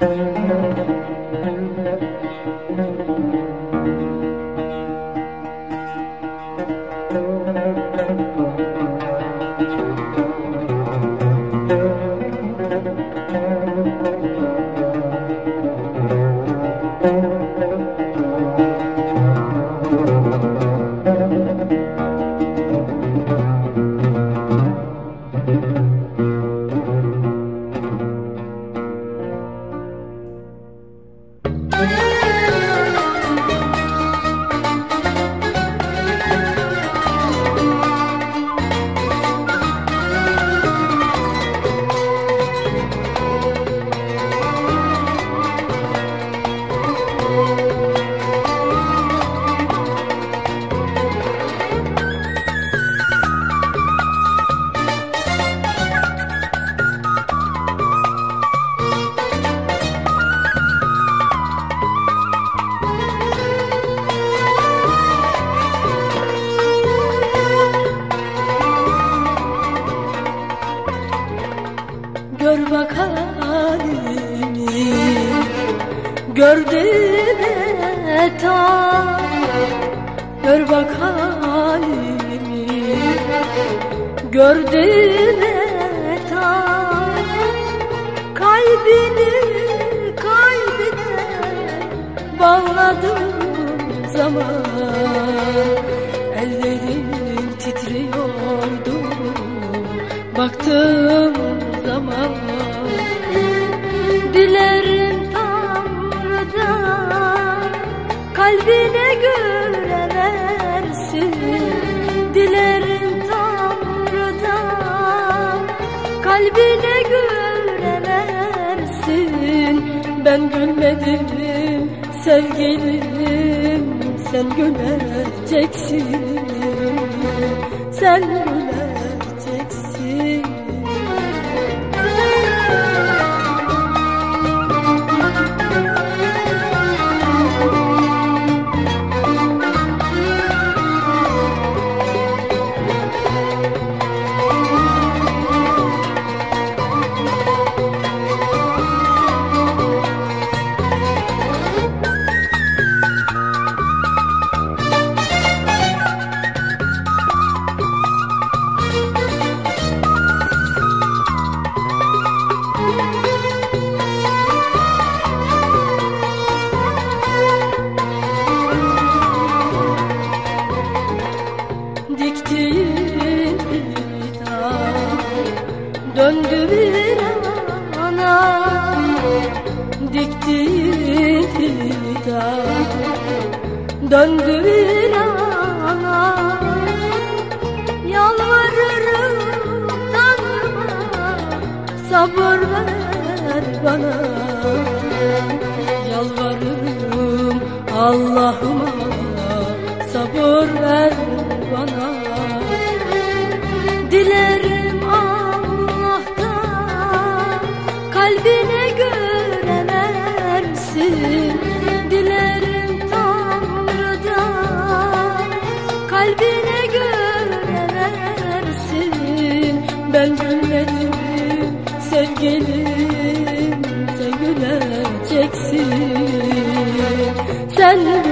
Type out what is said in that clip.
Gör Gördüğüne ta Gör bak halimi. Gördüğüne ta Kalbini kalbine Bağladım zaman. Ellerim titriyordu Baktım zaman Kalbine göre versin Dilerim Tanrı'dan. Kalbine göre versin Ben gülmedim sevgilim Sen güleceksin Sen güleceksin Döndü bir ana Diktiğin fidan Döndü bir ana Yalvarırım Tanrıma Sabır ver bana. Yalvarırım Allah'ıma gülmedim sevgilim sen güleceksin Sen